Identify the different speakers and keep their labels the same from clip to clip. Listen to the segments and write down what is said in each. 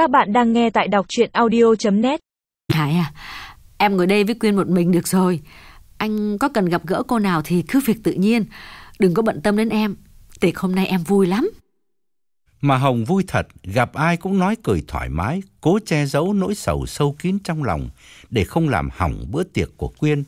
Speaker 1: Các bạn đang nghe tại đọc chuyện audio.net
Speaker 2: Hải à, em ngồi đây với Quyên một mình được rồi. Anh có cần gặp gỡ cô nào thì cứ việc tự nhiên. Đừng có bận tâm đến em. Tiệc hôm nay em vui lắm.
Speaker 3: Mà Hồng vui thật, gặp ai cũng nói cười thoải mái, cố che giấu nỗi sầu sâu kín trong lòng để không làm hỏng bữa tiệc của Quyên.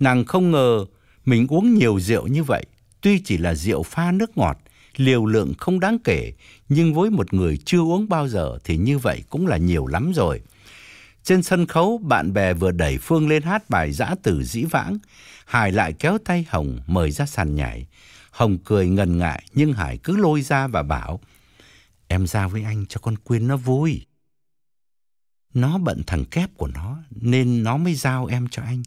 Speaker 3: Nàng không ngờ mình uống nhiều rượu như vậy, tuy chỉ là rượu pha nước ngọt, liều lượng không đáng kể, nhưng với một người chưa uống bao giờ thì như vậy cũng là nhiều lắm rồi. Trên sân khấu, bạn bè vừa đẩy Phương lên hát bài giã từ dĩ vãng. Hải lại kéo tay Hồng mời ra sàn nhảy. Hồng cười ngần ngại nhưng Hải cứ lôi ra và bảo Em ra với anh cho con Quyên nó vui. Nó bận thằng kép của nó nên nó mới giao em cho anh.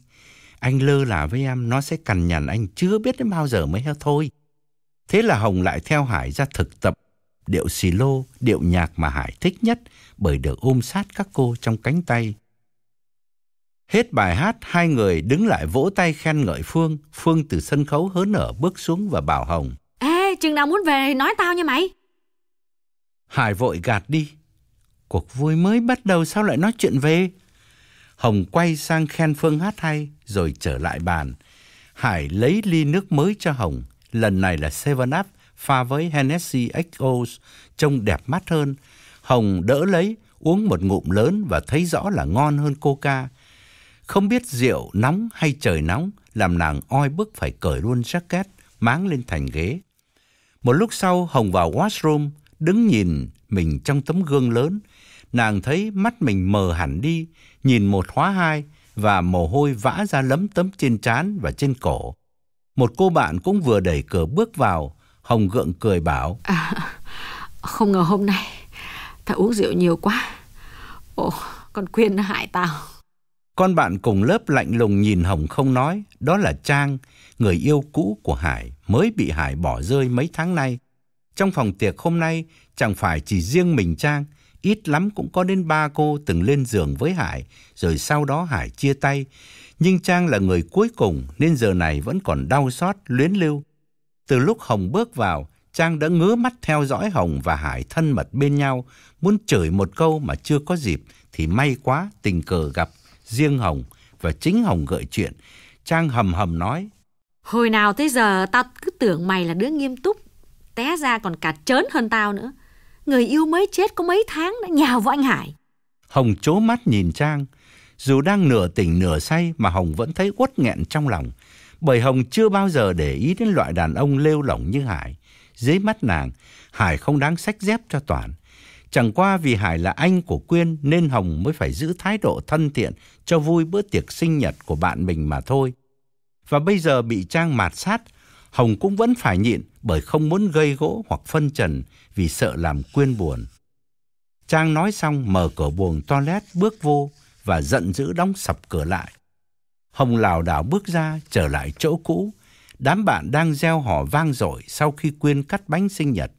Speaker 3: Anh lơ là với em nó sẽ cằn nhằn anh chưa biết đến bao giờ mới hết thôi. Thế là Hồng lại theo Hải ra thực tập điệu xì lô, điệu nhạc mà Hải thích nhất bởi được ôm sát các cô trong cánh tay. Hết bài hát, hai người đứng lại vỗ tay khen ngợi Phương. Phương từ sân khấu hớn nở bước xuống và bảo Hồng.
Speaker 2: Ê, chừng nào muốn về nói tao nha mày.
Speaker 3: Hải vội gạt đi. Cuộc vui mới bắt đầu sao lại nói chuyện về? Hồng quay sang khen Phương hát hay rồi trở lại bàn. Hải lấy ly nước mới cho Hồng. Lần này là Seven Up pha với Hennessy XO trông đẹp mắt hơn. Hồng đỡ lấy, uống một ngụm lớn và thấy rõ là ngon hơn coca. Không biết rượu nóng hay trời nóng làm nàng oi bức phải cởi luôn jacket, máng lên thành ghế. Một lúc sau Hồng vào washroom, đứng nhìn mình trong tấm gương lớn. Nàng thấy mắt mình mờ hẳn đi, nhìn một hóa hai và mồ hôi vã ra lấm tấm trên trán và trên cổ. Một cô bạn cũng vừa đẩy cửa bước vào, Hồng gượng cười bảo.
Speaker 2: À, không ngờ hôm nay tao uống rượu nhiều quá. Ồ, con Quyên hại tao.
Speaker 3: Con bạn cùng lớp lạnh lùng nhìn Hồng không nói. Đó là Trang, người yêu cũ của Hải, mới bị Hải bỏ rơi mấy tháng nay. Trong phòng tiệc hôm nay, chẳng phải chỉ riêng mình Trang, ít lắm cũng có đến ba cô từng lên giường với Hải, rồi sau đó Hải chia tay. Nhưng Trang là người cuối cùng nên giờ này vẫn còn đau xót, luyến lưu. Từ lúc Hồng bước vào, Trang đã ngứa mắt theo dõi Hồng và Hải thân mật bên nhau, muốn chửi một câu mà chưa có dịp thì may quá tình cờ gặp riêng Hồng và chính Hồng gợi chuyện. Trang hầm hầm nói:
Speaker 2: "Hồi nào tới giờ tao cứ tưởng mày là đứa nghiêm túc, té ra còn cả trớn hơn tao nữa. Người yêu mới chết có mấy tháng đã nhào vào anh Hải."
Speaker 3: Hồng chố mắt nhìn Trang, dù đang nửa tỉnh nửa say mà Hồng vẫn thấy uất nghẹn trong lòng bởi Hồng chưa bao giờ để ý đến loại đàn ông lêu lỏng như Hải. Dưới mắt nàng, Hải không đáng sách dép cho Toàn. Chẳng qua vì Hải là anh của Quyên nên Hồng mới phải giữ thái độ thân thiện cho vui bữa tiệc sinh nhật của bạn mình mà thôi. Và bây giờ bị Trang mạt sát, Hồng cũng vẫn phải nhịn bởi không muốn gây gỗ hoặc phân trần vì sợ làm Quyên buồn. Trang nói xong mở cửa buồng toilet bước vô và giận dữ đóng sập cửa lại. Hồng lảo đảo bước ra trở lại chỗ cũ. Đám bạn đang gieo hò vang dội sau khi Quyên cắt bánh sinh nhật.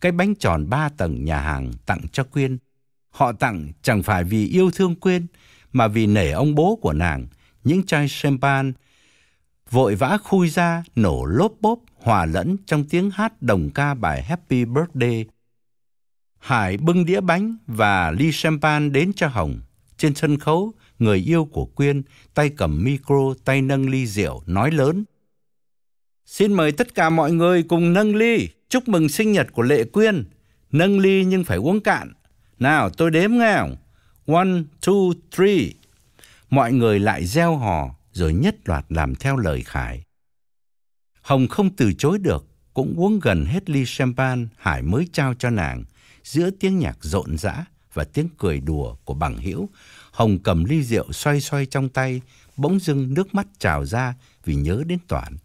Speaker 3: Cái bánh tròn ba tầng nhà hàng tặng cho Quyên. Họ tặng chẳng phải vì yêu thương Quyên, mà vì nể ông bố của nàng. Những chai champagne vội vã khui ra, nổ lốp bốp, hòa lẫn trong tiếng hát đồng ca bài Happy Birthday. Hải bưng đĩa bánh và ly champagne đến cho Hồng. Trên sân khấu, người yêu của Quyên, tay cầm micro, tay nâng ly rượu, nói lớn. Xin mời tất cả mọi người cùng nâng ly, chúc mừng sinh nhật của Lệ Quyên. Nâng ly nhưng phải uống cạn. Nào, tôi đếm nghe One, two, three. Mọi người lại gieo hò, rồi nhất loạt làm theo lời Khải. Hồng không từ chối được, cũng uống gần hết ly champagne Hải mới trao cho nàng, giữa tiếng nhạc rộn rã và tiếng cười đùa của bằng hữu Hồng cầm ly rượu xoay xoay trong tay, bỗng dưng nước mắt trào ra vì nhớ đến Toản.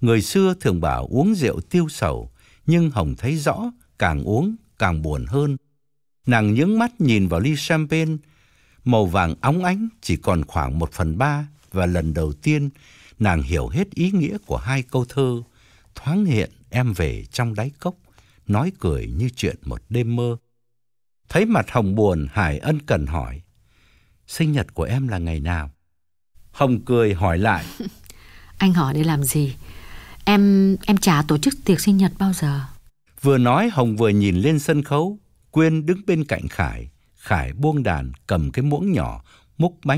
Speaker 3: Người xưa thường bảo uống rượu tiêu sầu, nhưng Hồng thấy rõ, càng uống càng buồn hơn. Nàng nhướng mắt nhìn vào ly champagne, màu vàng óng ánh chỉ còn khoảng một phần ba và lần đầu tiên nàng hiểu hết ý nghĩa của hai câu thơ thoáng hiện em về trong đáy cốc, nói cười như chuyện một đêm mơ. Thấy mặt Hồng buồn, Hải ân cần hỏi, sinh nhật của em là ngày nào? Hồng cười hỏi lại.
Speaker 2: Anh hỏi để làm gì? Em em chả tổ chức tiệc sinh nhật bao giờ.
Speaker 3: Vừa nói Hồng vừa nhìn lên sân khấu, Quyên đứng bên cạnh Khải, Khải buông đàn cầm cái muỗng nhỏ múc bánh.